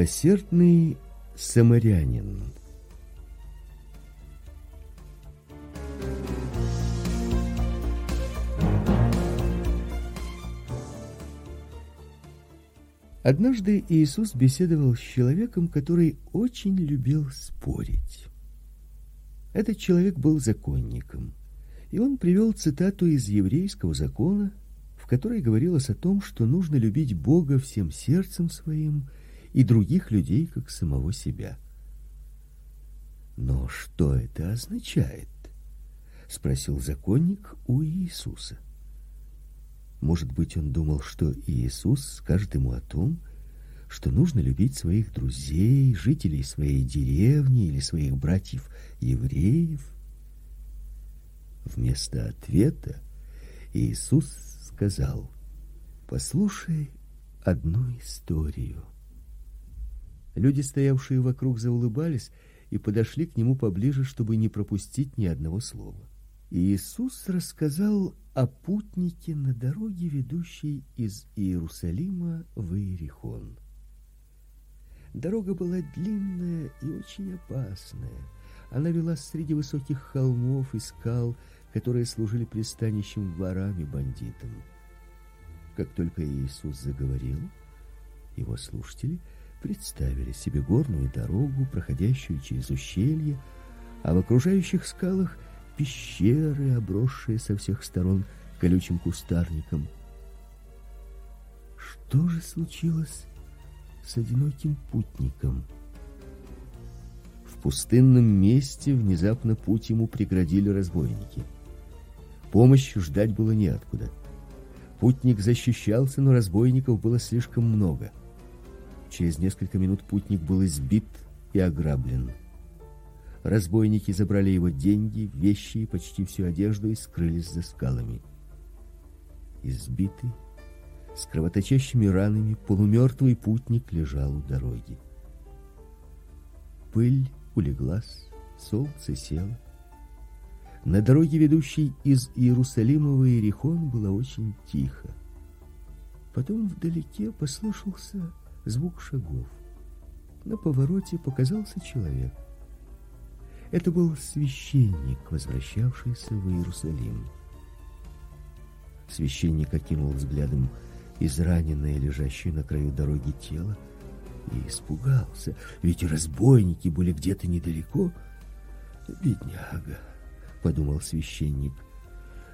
Милосердный самарянин. Однажды Иисус беседовал с человеком, который очень любил спорить. Этот человек был законником, и он привел цитату из еврейского закона, в которой говорилось о том, что нужно любить Бога всем сердцем своим и других людей как самого себя. Но что это означает? спросил законник у Иисуса. Может быть, он думал, что Иисус скажет ему о том, что нужно любить своих друзей, жителей своей деревни или своих братьев-евреев. Вместо ответа Иисус сказал: "Послушай одну историю". Люди, стоявшие вокруг, заулыбались и подошли к нему поближе, чтобы не пропустить ни одного слова. И Иисус рассказал о путнике на дороге, ведущей из Иерусалима в Иерихон. Дорога была длинная и очень опасная. Она вела среди высоких холмов и скал, которые служили пристанищем ворам и бандитам. Как только Иисус заговорил, его слушатели – представили себе горную дорогу, проходящую через ущелье, а в окружающих скалах пещеры, обросшие со всех сторон колючим кустарником. Что же случилось с одиноким путником? В пустынном месте внезапно путь ему преградили разбойники. Помощь ждать было неоткуда. Путник защищался, но разбойников было слишком много. Через несколько минут путник был избит и ограблен. Разбойники забрали его деньги, вещи и почти всю одежду и скрылись за скалами. Избитый, с кровоточащими ранами, полумертвый путник лежал у дороги. Пыль улеглась, солнце село. На дороге, ведущей из Иерусалима в Иерихон, было очень тихо. Потом вдалеке послышался звук шагов. На повороте показался человек. Это был священник, возвращавшийся в Иерусалим. Священник окинул взглядом израненное, лежащее на краю дороги тело и испугался, ведь разбойники были где-то недалеко. Бедняга, подумал священник.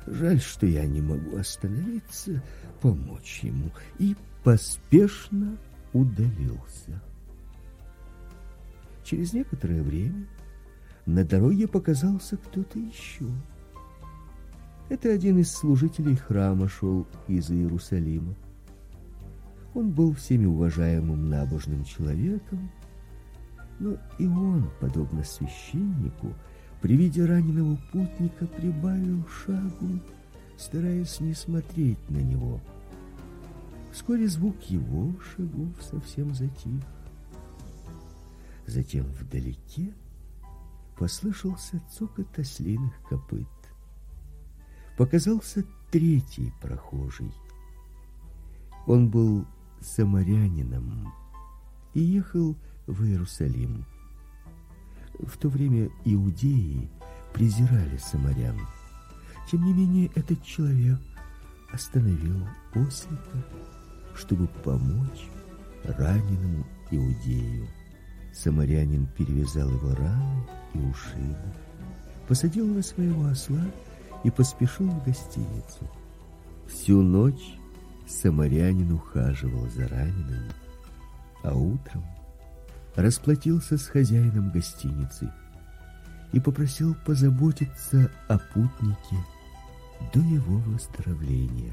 Жаль, что я не могу остановиться, помочь ему, и поспешно удалился. Через некоторое время на дороге показался кто-то еще. Это один из служителей храма шел из Иерусалима. Он был всеми уважаемым набожным человеком, но и он, подобно священнику, при виде раненого путника прибавил шагу, стараясь не смотреть на него. Вскоре звук его шагов совсем затих. Затем вдалеке послышался цокот ослиных копыт. Показался третий прохожий. Он был самарянином и ехал в Иерусалим. В то время иудеи презирали самарян. Тем не менее, этот человек остановил ослика чтобы помочь раненому иудею. Самарянин перевязал его раны и ушибы, посадил на своего осла и поспешил в гостиницу. Всю ночь самарянин ухаживал за раненым, а утром расплатился с хозяином гостиницы и попросил позаботиться о путнике до его выздоровления.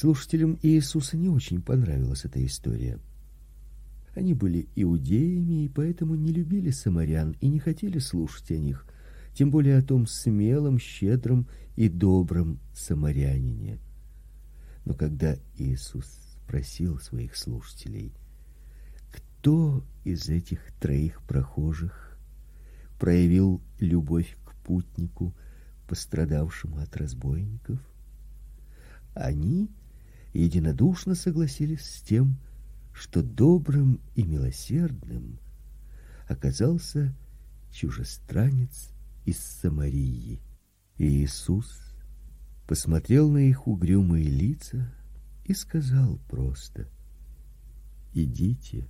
Слушателям Иисуса не очень понравилась эта история. Они были иудеями и поэтому не любили самарян и не хотели слушать о них, тем более о том смелом, щедром и добром самарянине. Но когда Иисус спросил своих слушателей, кто из этих троих прохожих проявил любовь к путнику, пострадавшему от разбойников, они единодушно согласились с тем, что добрым и милосердным оказался чужестранец из Самарии. И Иисус посмотрел на их угрюмые лица и сказал просто: "Идите,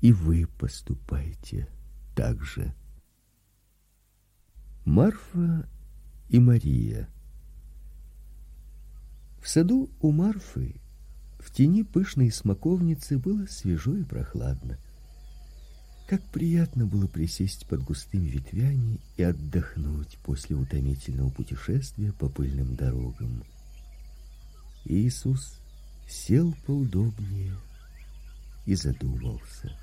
и вы поступайте так же". Марфа и Мария. В саду у Марфы в тени пышной смоковницы было свежо и прохладно. Как приятно было присесть под густыми ветвями и отдохнуть после утомительного путешествия по пыльным дорогам. Иисус сел поудобнее и задумался.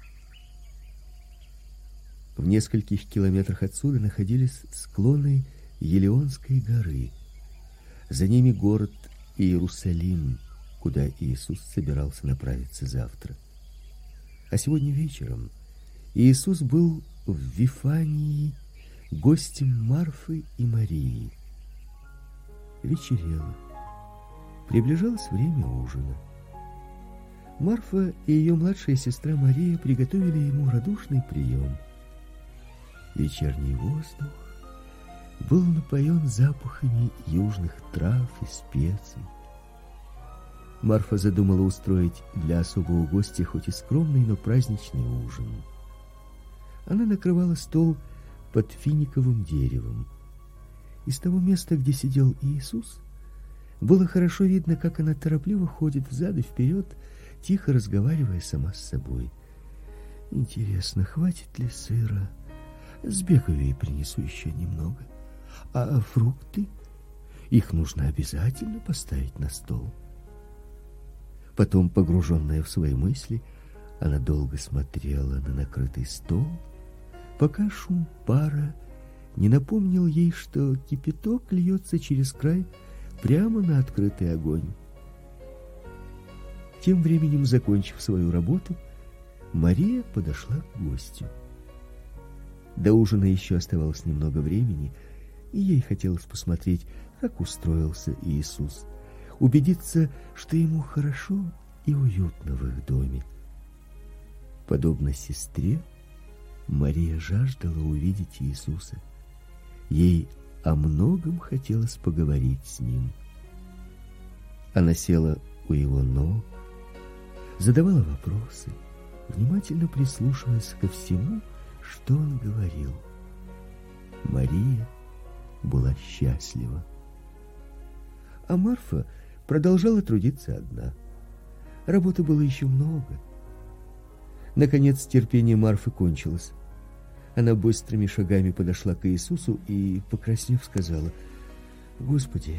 В нескольких километрах отсюда находились склоны Елеонской горы. За ними город Иерусалим, куда Иисус собирался направиться завтра. А сегодня вечером Иисус был в Вифании гостем Марфы и Марии. Вечерело. Приближалось время ужина. Марфа и ее младшая сестра Мария приготовили ему радушный прием. Вечерний воздух был напоен запахами южных трав и специй. Марфа задумала устроить для особого гостя хоть и скромный, но праздничный ужин. Она накрывала стол под финиковым деревом. Из того места, где сидел Иисус, было хорошо видно, как она торопливо ходит взад и вперед, тихо разговаривая сама с собой. Интересно, хватит ли сыра? Сбегаю и принесу еще немного. А фрукты? Их нужно обязательно поставить на стол. Потом, погруженная в свои мысли, она долго смотрела на накрытый стол, пока шум пара не напомнил ей, что кипяток льется через край прямо на открытый огонь. Тем временем, закончив свою работу, Мария подошла к гостю. До ужина еще оставалось немного времени, и ей хотелось посмотреть, как устроился Иисус, убедиться, что ему хорошо и уютно в их доме. Подобно сестре, Мария жаждала увидеть Иисуса. Ей о многом хотелось поговорить с ним. Она села у его ног, задавала вопросы, внимательно прислушиваясь ко всему, что он говорил. Мария была счастлива. А Марфа продолжала трудиться одна. Работы было еще много. Наконец терпение Марфы кончилось. Она быстрыми шагами подошла к Иисусу и, покраснев, сказала: "Господи,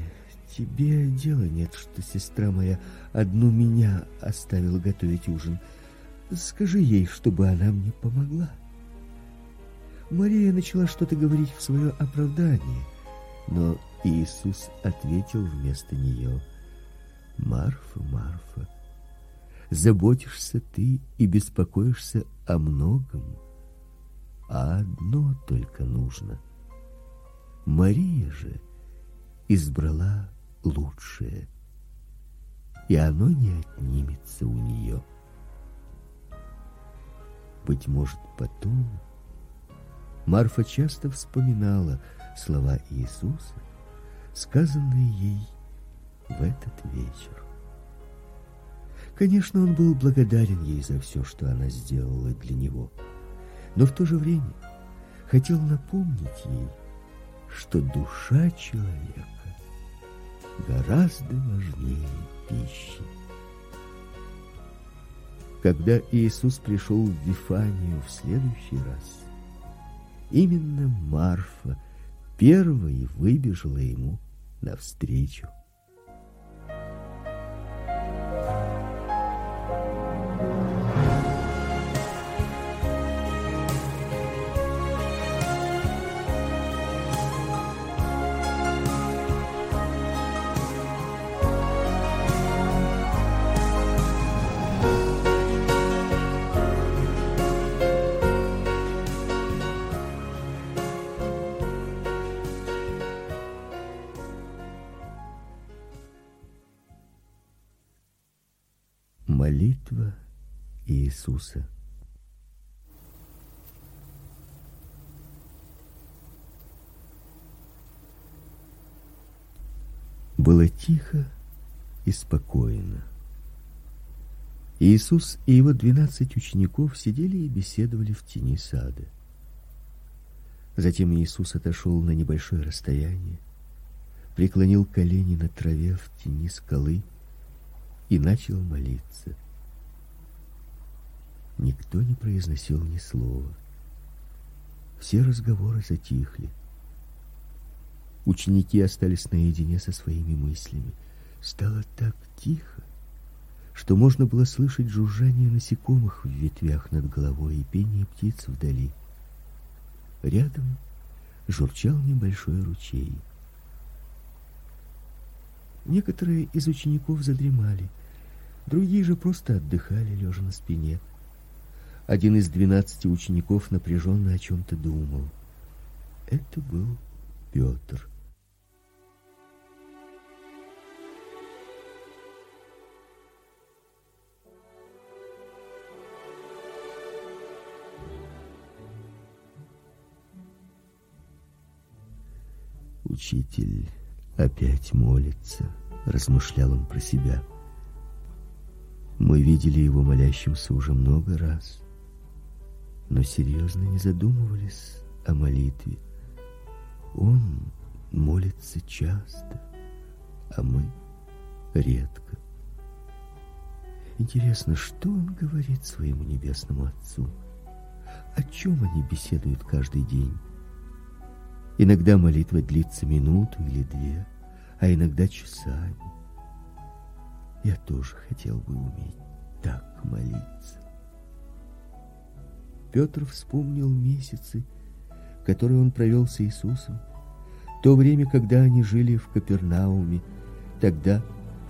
тебе дела нет, что сестра моя одну меня оставила готовить ужин. Скажи ей, чтобы она мне помогла". Мария начала что-то говорить в свое оправдание, но Иисус ответил вместо нее: "Марфа, Марфа, заботишься ты и беспокоишься о многом, а одно только нужно. Мария же избрала лучшее, и оно не отнимется у нее. Быть может, потом Марфа часто вспоминала слова Иисуса, сказанные ей в этот вечер. Конечно, он был благодарен ей за все, что она сделала для него, но в то же время хотел напомнить ей, что душа человека гораздо важнее пищи. Когда Иисус пришел в Вифанию в следующий раз, именно Марфа первой выбежала ему навстречу. Было тихо и спокойно. Иисус и его двенадцать учеников сидели и беседовали в тени сада. Затем Иисус отошел на небольшое расстояние, преклонил колени на траве в тени скалы и начал молиться. Никто не произносил ни слова. Все разговоры затихли. Ученики остались наедине со своими мыслями. Стало так тихо, что можно было слышать жужжание насекомых в ветвях над головой и пение птиц вдали. Рядом журчал небольшой ручей. Некоторые из учеников задремали, другие же просто отдыхали, лежа на спине. Один из двенадцати учеников напряженно о чем то думал. Это был Петр. Учитель опять молится, размышлял он про себя. Мы видели его молящимся уже много раз, но серьезно не задумывались о молитве. Он молится часто, а мы редко. Интересно, что он говорит своему небесному Отцу? О чем они беседуют каждый день? Иногда молитва длится минуту или две, а иногда часами. Я тоже хотел бы уметь так молиться. Петр вспомнил месяцы, которые он провел с Иисусом, то время, когда они жили в Капернауме. Тогда,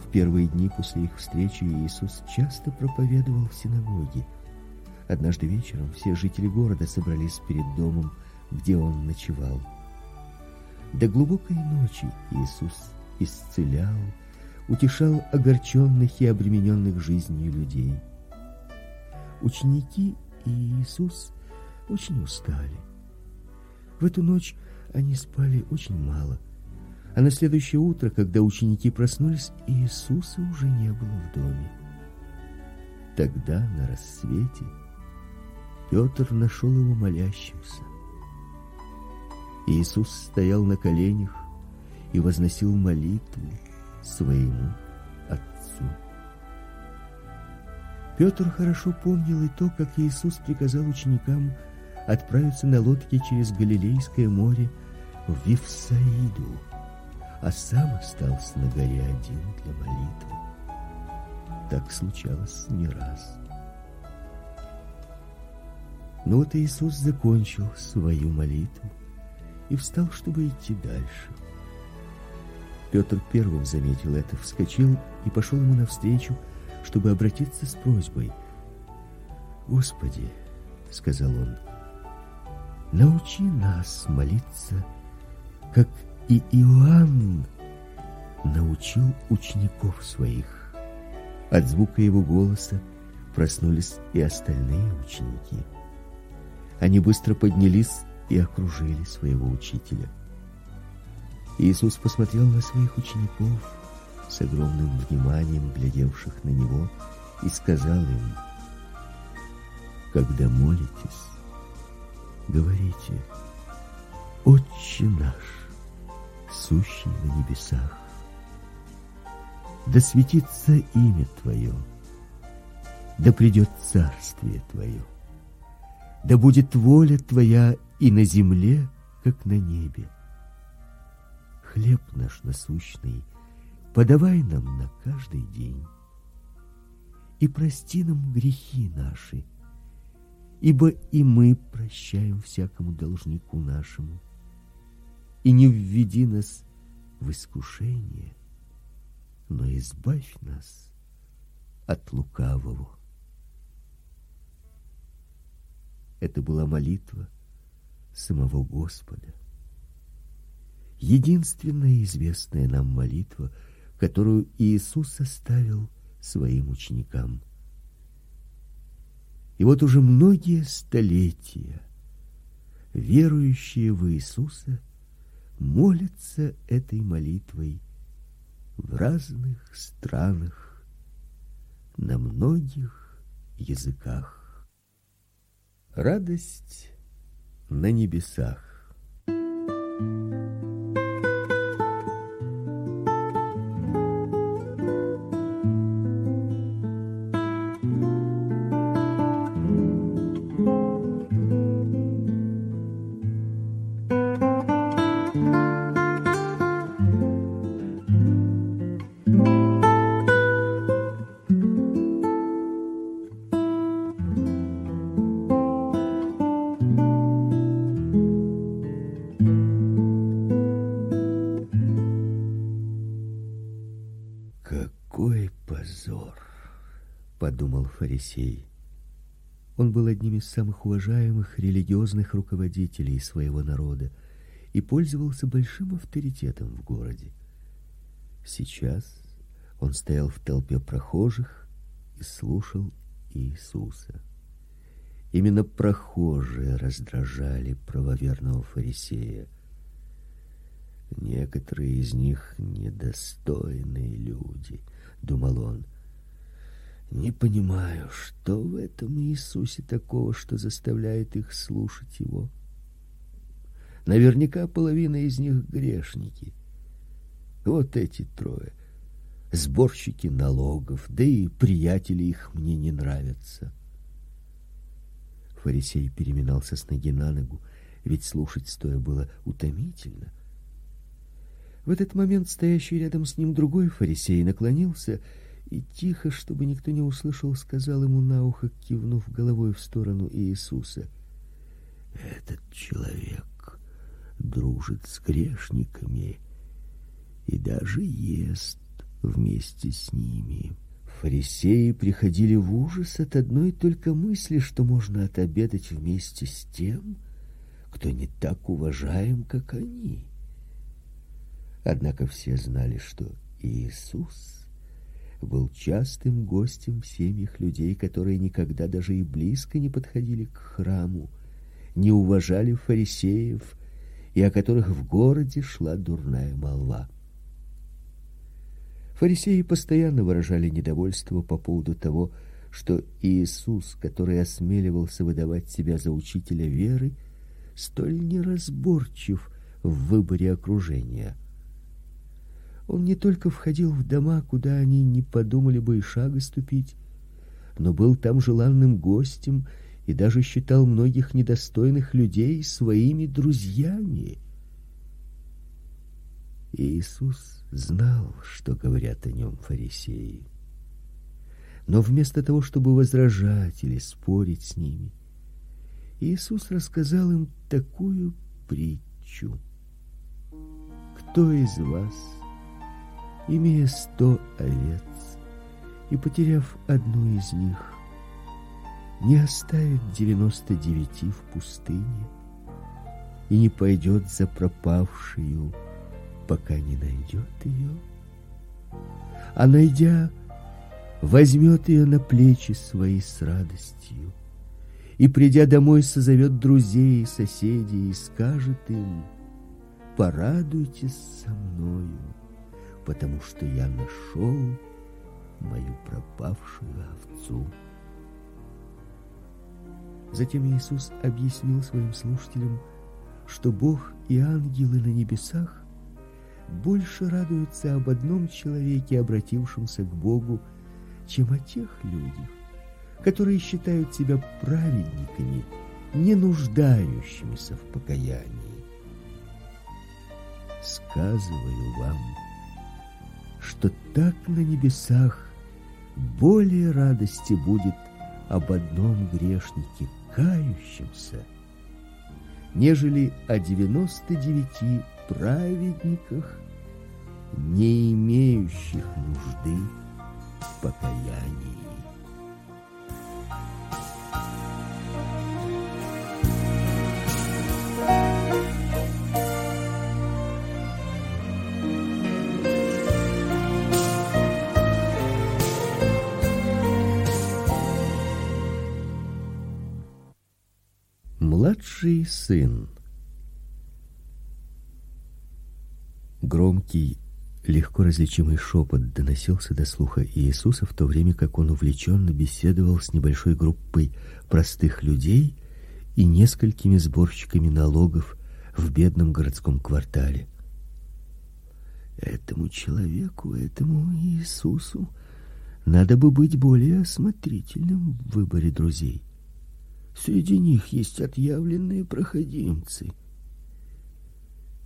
в первые дни после их встречи, Иисус часто проповедовал в синагоге. Однажды вечером все жители города собрались перед домом, где он ночевал. До глубокой ночи Иисус исцелял, утешал огорченных и обремененных жизнью людей. Ученики и Иисус очень устали. В эту ночь они спали очень мало. А на следующее утро, когда ученики проснулись, Иисуса уже не было в доме. Тогда на рассвете Петр нашел его молящимся. Иисус стоял на коленях и возносил молитву своему Отцу. Петр хорошо помнил и то, как Иисус приказал ученикам отправиться на лодке через Галилейское море в Вифсаиду, а сам остался на горе один для молитвы. Так случалось не раз. Но вот Иисус закончил свою молитву и встал, чтобы идти дальше. Петр первым заметил это, вскочил и пошел ему навстречу, чтобы обратиться с просьбой. "Господи", сказал он. "Научи нас молиться, как и Иоанн научил учеников своих". От звука его голоса проснулись и остальные ученики. Они быстро поднялись и окружили своего учителя. Иисус посмотрел на своих учеников с огромным вниманием, глядевших на него, и сказал им: Когда молитесь, говорите: Отче наш, сущий на небесах, да светится имя твое, да придет царствие твое, да будет воля твоя и на земле, как на небе. Хлеб наш насущный подавай нам на каждый день. И прости нам грехи наши, ибо и мы прощаем всякому должнику нашему. И не введи нас в искушение, но избавь нас от лукавого. Это была молитва самого Господа. Единственная известная нам молитва, которую Иисус оставил своим ученикам. И вот уже многие столетия верующие в Иисуса молятся этой молитвой в разных странах на многих языках. Радость на небесах. Фарисей. Он был одним из самых уважаемых религиозных руководителей своего народа и пользовался большим авторитетом в городе. Сейчас он стоял в толпе прохожих и слушал Иисуса. Именно прохожие раздражали правоверного фарисея. Некоторые из них недостойные люди, думал он. Не понимаю, что в этом Иисусе такого, что заставляет их слушать его. Наверняка половина из них грешники. Вот эти трое сборщики налогов, да и приятели их мне не нравятся. Фарисей переминался с ноги на ногу, ведь слушать стоя было утомительно. В этот момент стоящий рядом с ним другой фарисей наклонился и тихо, чтобы никто не услышал, сказал ему на ухо, кивнув головой в сторону Иисуса: "Этот человек дружит с грешниками и даже ест вместе с ними". Фарисеи приходили в ужас от одной только мысли, что можно отобедать вместе с тем, кто не так уважаем, как они. Однако все знали, что Иисус был частым гостем в семьях людей, которые никогда даже и близко не подходили к храму, не уважали фарисеев и о которых в городе шла дурная молва. Фарисеи постоянно выражали недовольство по поводу того, что Иисус, который осмеливался выдавать себя за учителя веры, столь неразборчив в выборе окружения. Он не только входил в дома, куда они не подумали бы и шага ступить, но был там желанным гостем и даже считал многих недостойных людей своими друзьями. Иисус знал, что говорят о нем фарисеи. Но вместо того, чтобы возражать или спорить с ними, Иисус рассказал им такую притчу. Кто из вас имея сто овец, и потеряв одну из них, не оставит девяносто девяти в пустыне и не пойдет за пропавшую, пока не найдет ее, а найдя, возьмет ее на плечи свои с радостью и придя домой созовет друзей и соседей и скажет им: "Порадуйтесь со мною" потому что я нашел мою пропавшую овцу. Затем Иисус объяснил своим слушателям, что Бог и ангелы на небесах больше радуются об одном человеке, обратившемся к Богу, чем о тех людях, которые считают себя праведниками, не нуждающимися в покаянии. Сказываю вам, что так на небесах более радости будет об одном грешнике кающемся, нежели о девяносто девяти праведниках, не имеющих нужды в покаянии. Младший сын. Громкий, легко различимый шепот доносился до слуха Иисуса в то время, как он увлеченно беседовал с небольшой группой простых людей и несколькими сборщиками налогов в бедном городском квартале. Этому человеку, этому Иисусу надо бы быть более осмотрительным в выборе друзей. Среди них есть отъявленные проходимцы.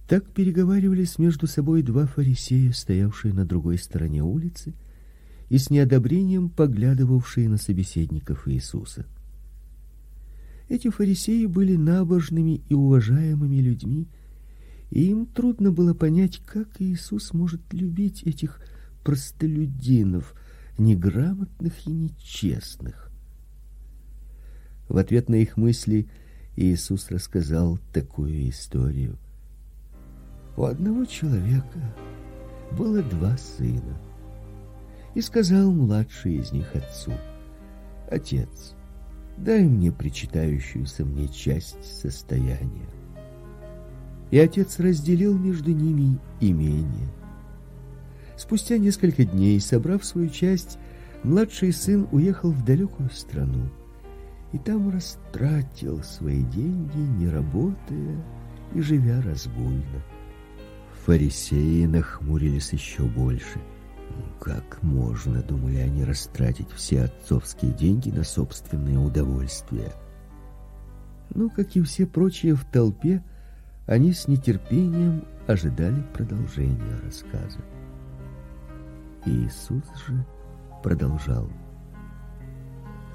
Так переговаривались между собой два фарисея, стоявшие на другой стороне улицы и с неодобрением поглядывавшие на собеседников Иисуса. Эти фарисеи были набожными и уважаемыми людьми, и им трудно было понять, как Иисус может любить этих простолюдинов, неграмотных и нечестных. В ответ на их мысли Иисус рассказал такую историю. У одного человека было два сына. И сказал младший из них отцу: "Отец, дай мне причитающуюся мне часть состояния". И отец разделил между ними имение. Спустя несколько дней, собрав свою часть, младший сын уехал в далекую страну и там растратил свои деньги, не работая и живя разгульно. Фарисеи нахмурились еще больше. «Ну, как можно, думали они, растратить все отцовские деньги на собственные удовольствия? Ну, как и все прочие в толпе, они с нетерпением ожидали продолжения рассказа. Иисус же продолжал: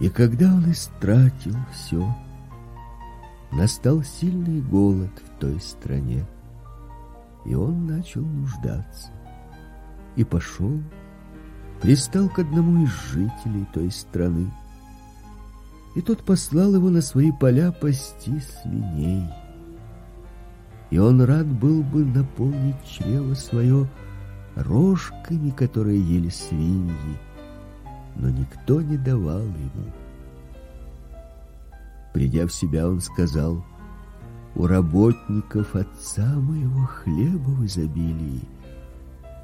И когда он истратил все, настал сильный голод в той стране, и он начал нуждаться. И пошел, пристал к одному из жителей той страны, и тот послал его на свои поля пасти свиней и он рад был бы наполнить чрево свое рожками, которые ели свиньи, но никто не давал ему. Придя в себя, он сказал: "У работников отца моего хлеба в изобилии,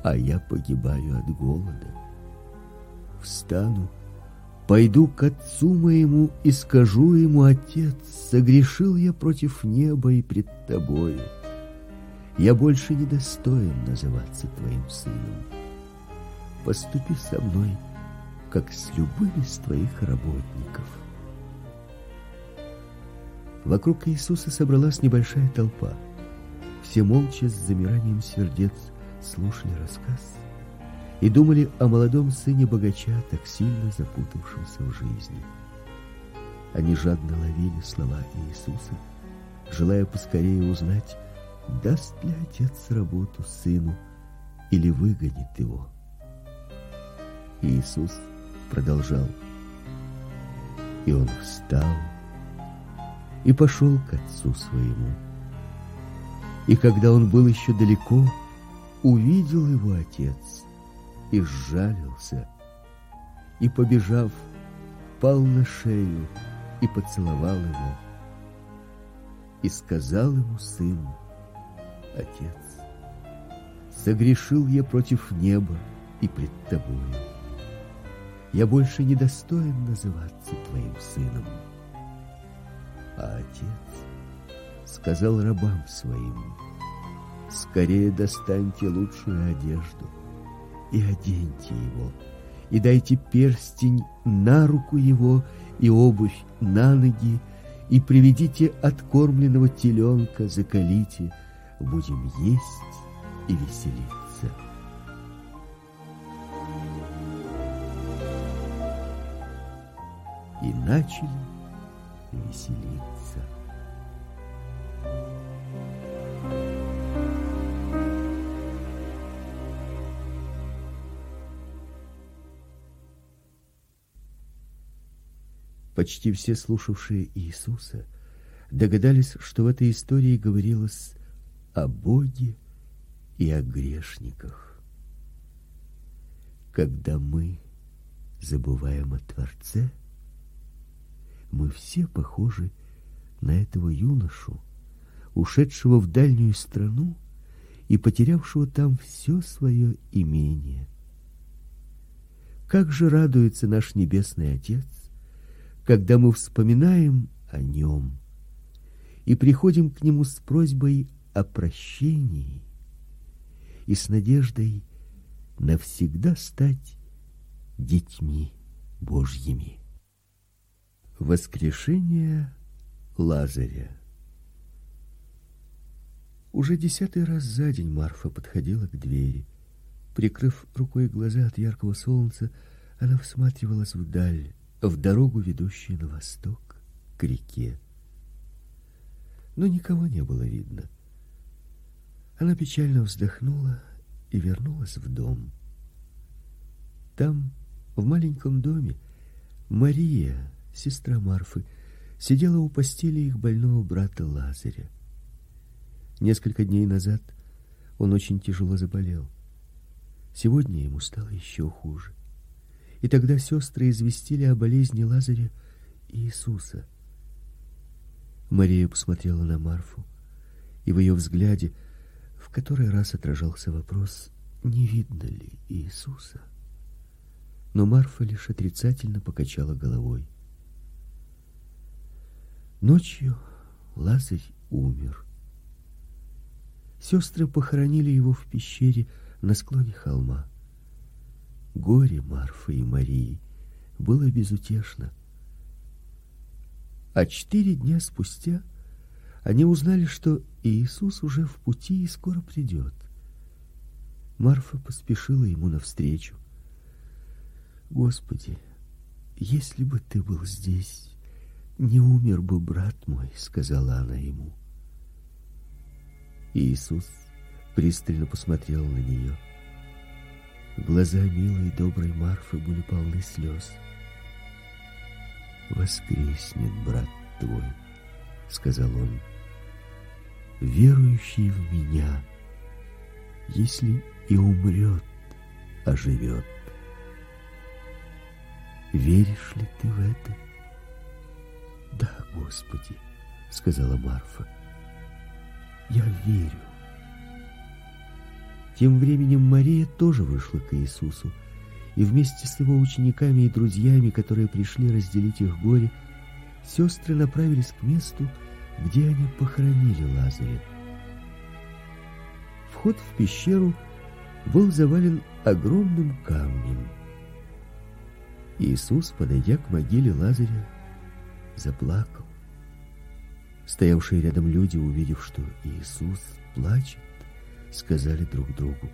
а я погибаю от голода. Встану, пойду к отцу моему и скажу ему: Отец, согрешил я против неба и пред тобою я больше не достоин называться твоим сыном. Поступи со мной, как с любым из твоих работников. Вокруг Иисуса собралась небольшая толпа. Все молча с замиранием сердец слушали рассказ и думали о молодом сыне богача, так сильно запутавшемся в жизни. Они жадно ловили слова Иисуса, желая поскорее узнать, даст ли отец работу сыну или выгонит его. Иисус продолжал. И он встал и пошел к отцу своему. И когда он был еще далеко, увидел его отец и сжалился, и, побежав, пал на шею и поцеловал его, и сказал ему сын, Отец. Согрешил я против неба и пред тобою. Я больше не достоин называться твоим сыном. А отец сказал рабам своим: Скорее достаньте лучшую одежду и оденьте его, и дайте перстень на руку его и обувь на ноги, и приведите откормленного теленка, заколите, будем есть и веселиться. И начали веселиться. Почти все слушавшие Иисуса догадались, что в этой истории говорилось о Боге и о грешниках. Когда мы забываем о Творце, мы все похожи на этого юношу, ушедшего в дальнюю страну и потерявшего там все свое имение. Как же радуется наш небесный Отец, когда мы вспоминаем о нем и приходим к нему с просьбой о прощении и с надеждой навсегда стать детьми Божьими. Воскрешение Лазаря. Уже десятый раз за день Марфа подходила к двери. Прикрыв рукой глаза от яркого солнца, она всматривалась вдаль, в дорогу, ведущую на восток, к реке. Но никого не было видно. Она печально вздохнула и вернулась в дом. Там, в маленьком доме, Мария, сестра Марфы, сидела у постели их больного брата Лазаря. Несколько дней назад он очень тяжело заболел. Сегодня ему стало еще хуже. И тогда сестры известили о болезни Лазаря Иисуса. Мария посмотрела на Марфу, и в ее взгляде в который раз отражался вопрос: не видно ли Иисуса? Но Марфа лишь отрицательно покачала головой. Ночью Лазарь умер. Сестры похоронили его в пещере на склоне холма. Горе Марфы и Марии было безутешно. А четыре дня спустя они узнали, что Иисус уже в пути и скоро придет. Марфа поспешила ему навстречу. Господи, если бы ты был здесь, не умер бы брат мой, сказала она ему. Иисус пристально посмотрел на нее. Глаза милой и доброй Марфы были полны слез. Воскреснет брат твой, сказал он. Верующий в меня, если и умрет, оживет. Веришь ли ты в это? Да, Господи, сказала Марфа. Я верю. Тем временем Мария тоже вышла к Иисусу, и вместе с его учениками и друзьями, которые пришли разделить их горе, сестры направились к месту, где они похоронили Лазаря. Вход в пещеру был завален огромным камнем. Иисус, подойдя к могиле Лазаря, заплакал. Стоявшие рядом люди, увидев, что Иисус плачет, сказали друг другу: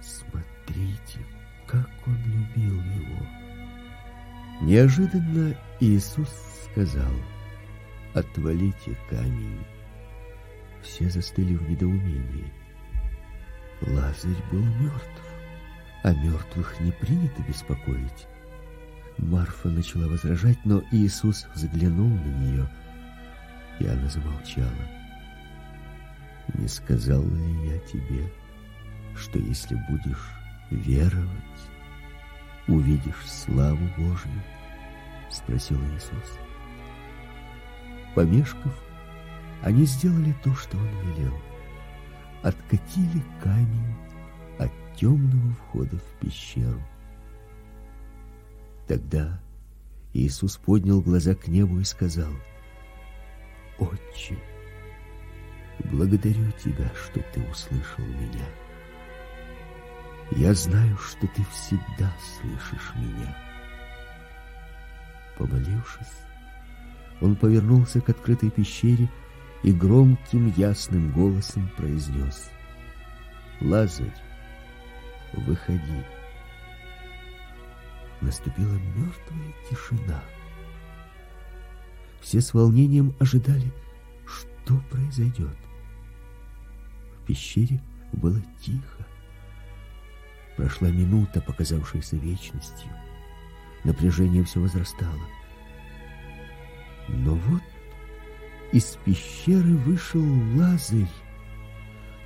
"Смотрите, как он любил его". Неожиданно Иисус сказал: "Отвалите камень". Все застыли в недоумении. Лазарь был мертв, а мертвых не принято беспокоить. Марфа начала возражать, но Иисус взглянул на нее, и она замолчала. Не сказал ли я тебе, что если будешь веровать, увидишь славу Божью? спросил Иисус. Помешков, они сделали то, что он велел. Откатили камень от темного входа в пещеру. Тогда Иисус поднял глаза к небу и сказал: "Отче, благодарю тебя, что ты услышал меня. Я знаю, что ты всегда слышишь меня". Помолившись, он повернулся к открытой пещере и громким ясным голосом произнес: "Лазарь, выходи" наступила мертвая тишина. Все с волнением ожидали, что произойдет. В пещере было тихо. Прошла минута, показавшаяся вечностью. Напряжение все возрастало. Но вот из пещеры вышел Лазарь,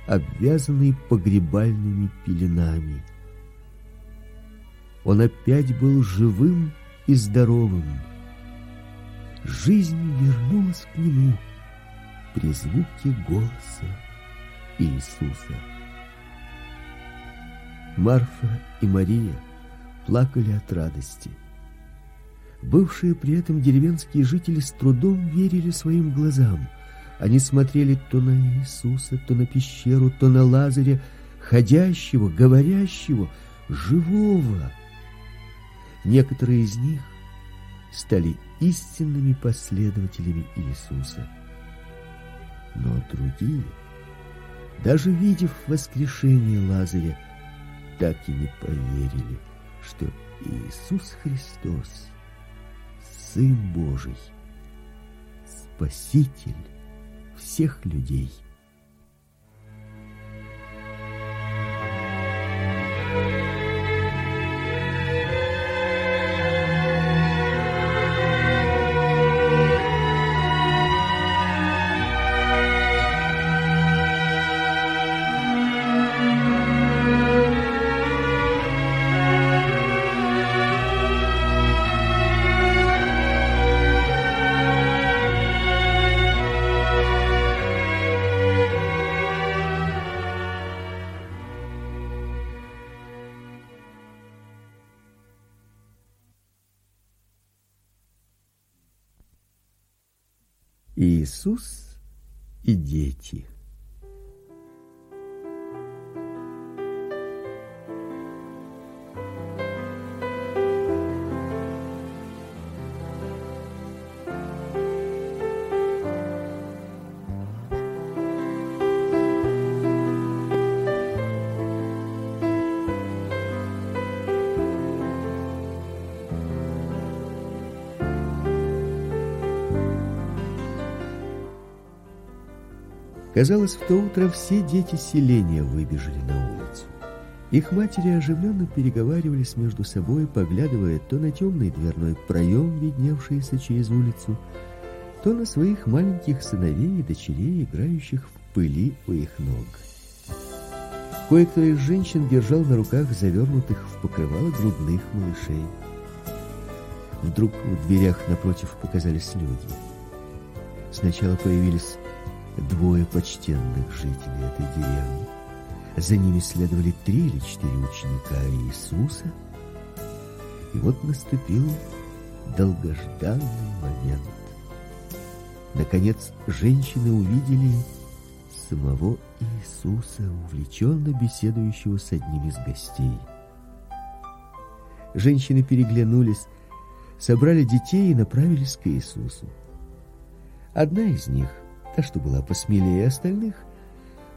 обвязанный погребальными пеленами. Он опять был живым и здоровым. Жизнь вернулась к нему, при звуке голоса Иисуса. Марфа и Мария плакали от радости. Бывшие при этом деревенские жители с трудом верили своим глазам. Они смотрели то на Иисуса, то на пещеру, то на Лазаря, ходящего, говорящего, живого. Некоторые из них стали истинными последователями Иисуса. Но другие, даже видев воскрешение Лазаря, так и не поверили, что Иисус Христос Сын Божий, Спаситель всех людей. Иисус Казалось, в то утро все дети селения выбежали на улицу. Их матери оживленно переговаривались между собой, поглядывая то на темный дверной проем, видневшийся через улицу, то на своих маленьких сыновей и дочерей, играющих в пыли у их ног. Кое-кто из женщин держал на руках завернутых в покрывало грудных малышей. Вдруг в дверях напротив показались люди. Сначала появились двое почтенных жителей этой деревни. За ними следовали три или четыре ученика Иисуса. И вот наступил долгожданный момент. Наконец, женщины увидели самого Иисуса, увлеченно беседующего с одним из гостей. Женщины переглянулись, собрали детей и направились к Иисусу. Одна из них — та, что была посмелее остальных,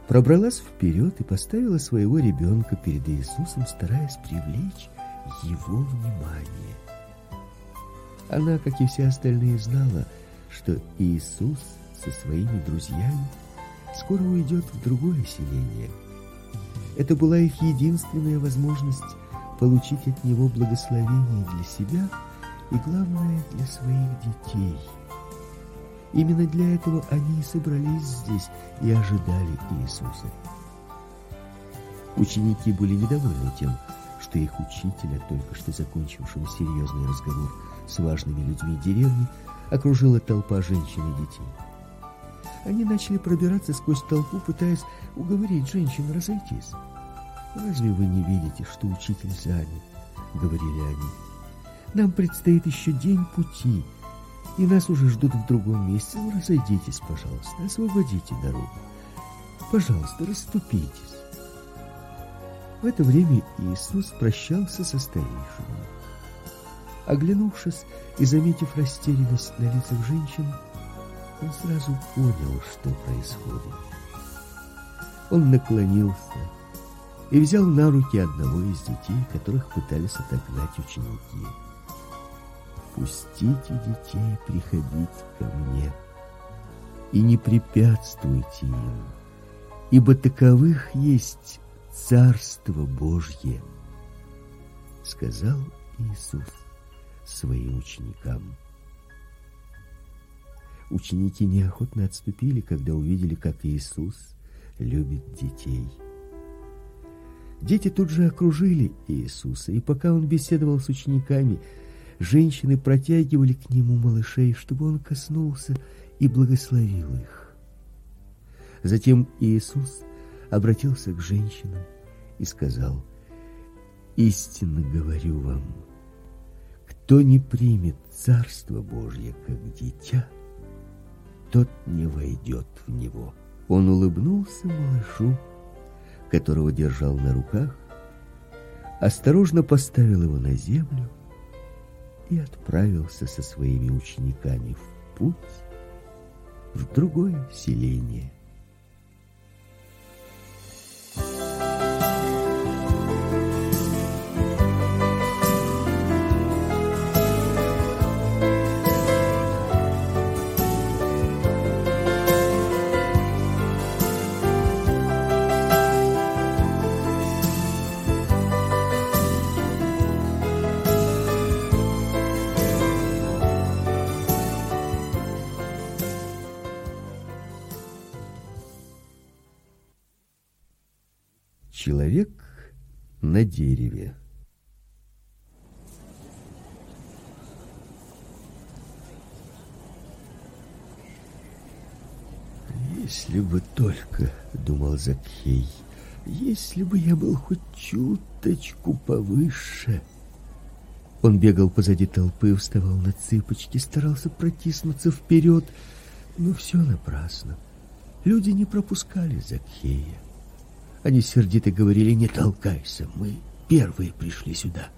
пробралась вперед и поставила своего ребенка перед Иисусом, стараясь привлечь его внимание. Она, как и все остальные, знала, что Иисус со своими друзьями скоро уйдет в другое селение. Это была их единственная возможность получить от него благословение для себя и, главное, для своих детей – Именно для этого они и собрались здесь и ожидали Иисуса. Ученики были недовольны тем, что их учителя, только что закончившего серьезный разговор с важными людьми деревни, окружила толпа женщин и детей. Они начали пробираться сквозь толпу, пытаясь уговорить женщин разойтись. «Разве вы не видите, что учитель занят?» — говорили они. «Нам предстоит еще день пути» и нас уже ждут в другом месте. Ну, разойдитесь, пожалуйста, освободите дорогу. Пожалуйста, расступитесь. В это время Иисус прощался со старейшинами. Оглянувшись и заметив растерянность на лицах женщин, он сразу понял, что происходит. Он наклонился и взял на руки одного из детей, которых пытались отогнать ученики. Пустите детей приходить ко мне и не препятствуйте им, ибо таковых есть Царство Божье, сказал Иисус своим ученикам. Ученики неохотно отступили, когда увидели, как Иисус любит детей. Дети тут же окружили Иисуса, и пока он беседовал с учениками, Женщины протягивали к нему малышей, чтобы он коснулся и благословил их. Затем Иисус обратился к женщинам и сказал: "Истинно говорю вам, кто не примет царство Божье как дитя, тот не войдет в него". Он улыбнулся малышу, которого держал на руках, осторожно поставил его на землю и отправился со своими учениками в путь в другое селение. Дереве. Если бы только, думал Закхей, если бы я был хоть чуточку повыше. Он бегал позади толпы, вставал на цыпочки, старался протиснуться вперед, но все напрасно. Люди не пропускали Закхея. Они сердито говорили: "Не толкайся, мы первые пришли сюда".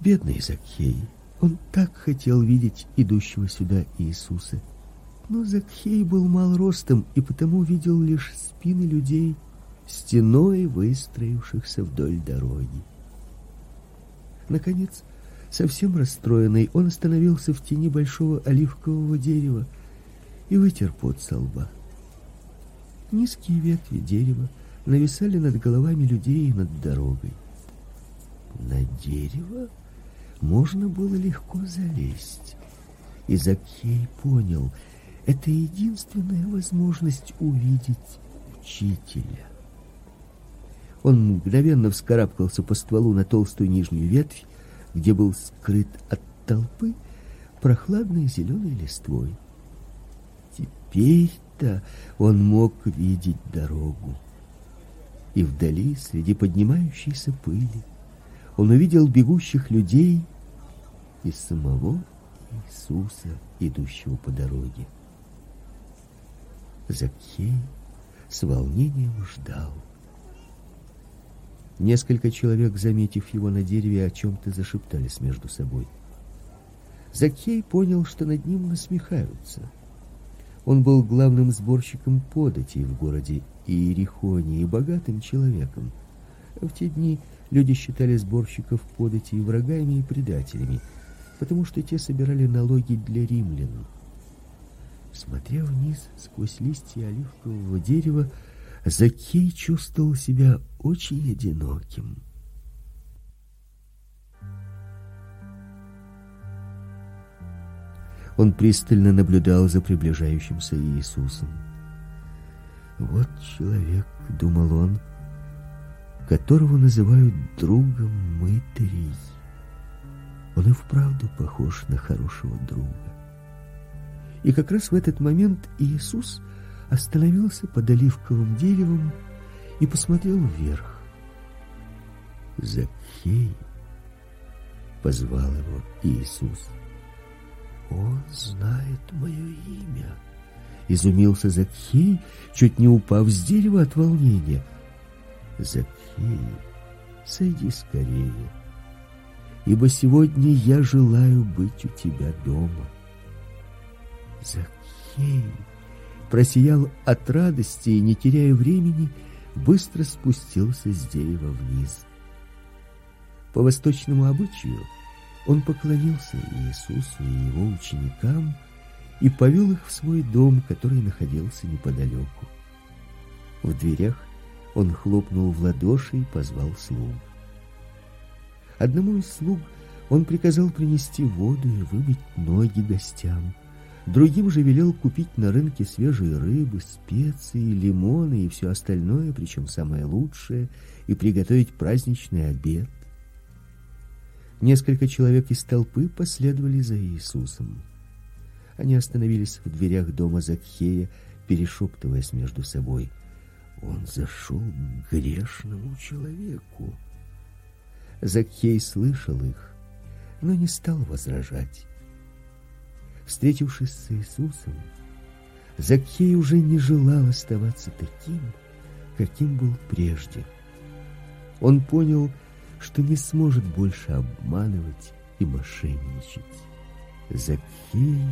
Бедный Закхей, он так хотел видеть идущего сюда Иисуса. Но Закхей был мал ростом и потому видел лишь спины людей, стеной выстроившихся вдоль дороги. Наконец, совсем расстроенный, он остановился в тени большого оливкового дерева и вытер пот со лба. Низкие ветви дерева нависали над головами людей и над дорогой. На дерево можно было легко залезть. И Закхей понял, это единственная возможность увидеть учителя. Он мгновенно вскарабкался по стволу на толстую нижнюю ветвь, где был скрыт от толпы прохладной зеленой листвой. Теперь-то он мог видеть дорогу. И вдали, среди поднимающейся пыли, он увидел бегущих людей и самого Иисуса, идущего по дороге. Закхей с волнением ждал. Несколько человек, заметив его на дереве, о чем то зашептались между собой. Закхей понял, что над ним насмехаются. Он был главным сборщиком податей в городе Иерихоне и богатым человеком. В те дни люди считали сборщиков податей врагами и предателями, потому что те собирали налоги для римлян. Смотря вниз сквозь листья оливкового дерева, Закей чувствовал себя очень одиноким. Он пристально наблюдал за приближающимся Иисусом. Вот человек, думал он, которого называют другом мытарей. Он и вправду похож на хорошего друга. И как раз в этот момент Иисус остановился под оливковым деревом и посмотрел вверх. Закхей позвал его Иисус. Он знает мое имя. Изумился Закхей, чуть не упав с дерева от волнения. Закхей, сойди скорее, ибо сегодня я желаю быть у тебя дома. Закхей просиял от радости и, не теряя времени, быстро спустился с дерева вниз. По восточному обычаю он поклонился Иисусу и его ученикам и повел их в свой дом, который находился неподалеку. В дверях он хлопнул в ладоши и позвал слуг. Одному из слуг он приказал принести воду и вымыть ноги гостям. Другим же велел купить на рынке свежие рыбы, специи, лимоны и все остальное, причем самое лучшее, и приготовить праздничный обед. Несколько человек из толпы последовали за Иисусом. Они остановились в дверях дома Закхея перешептываясь между собой, он зашел к грешному человеку. Закхей слышал их, но не стал возражать. Встретившись с Иисусом, Закхей уже не желал оставаться таким, каким был прежде. Он понял, что не сможет больше обманывать и мошенничать. Закхей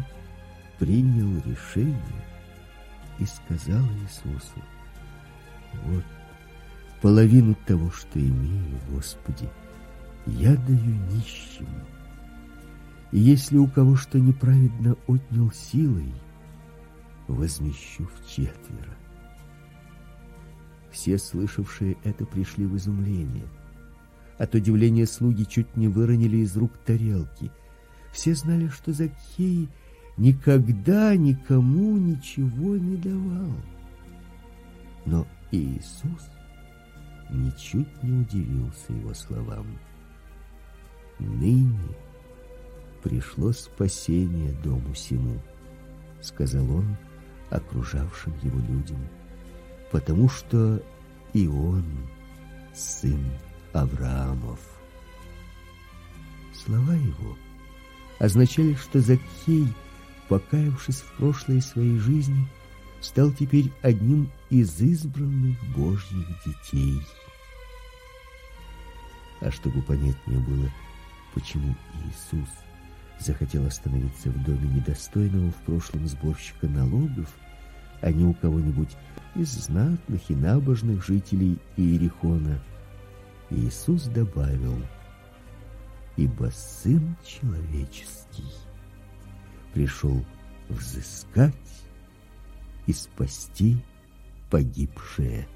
принял решение и сказал Иисусу: "Вот половину того, что имею, Господи, я даю нищим. И если у кого что неправедно отнял силой, возмещу в четверо. Все слышавшие это пришли в изумление. От удивления слуги чуть не выронили из рук тарелки. Все знали, что Закхей никогда никому ничего не давал. Но Иисус ничуть не удивился его словам. Ныне пришло спасение дому сему, сказал он окружавшим его людям, потому что и он сын Авраамов. Слова его означали, что Закхей, покаявшись в прошлой своей жизни, стал теперь одним из избранных Божьих детей. А чтобы понятнее было, почему Иисус захотел остановиться в доме недостойного в прошлом сборщика налогов, а не у кого-нибудь из знатных и набожных жителей Иерихона, Иисус добавил: "Ибо сын человеческий пришел взыскать и спасти погибшее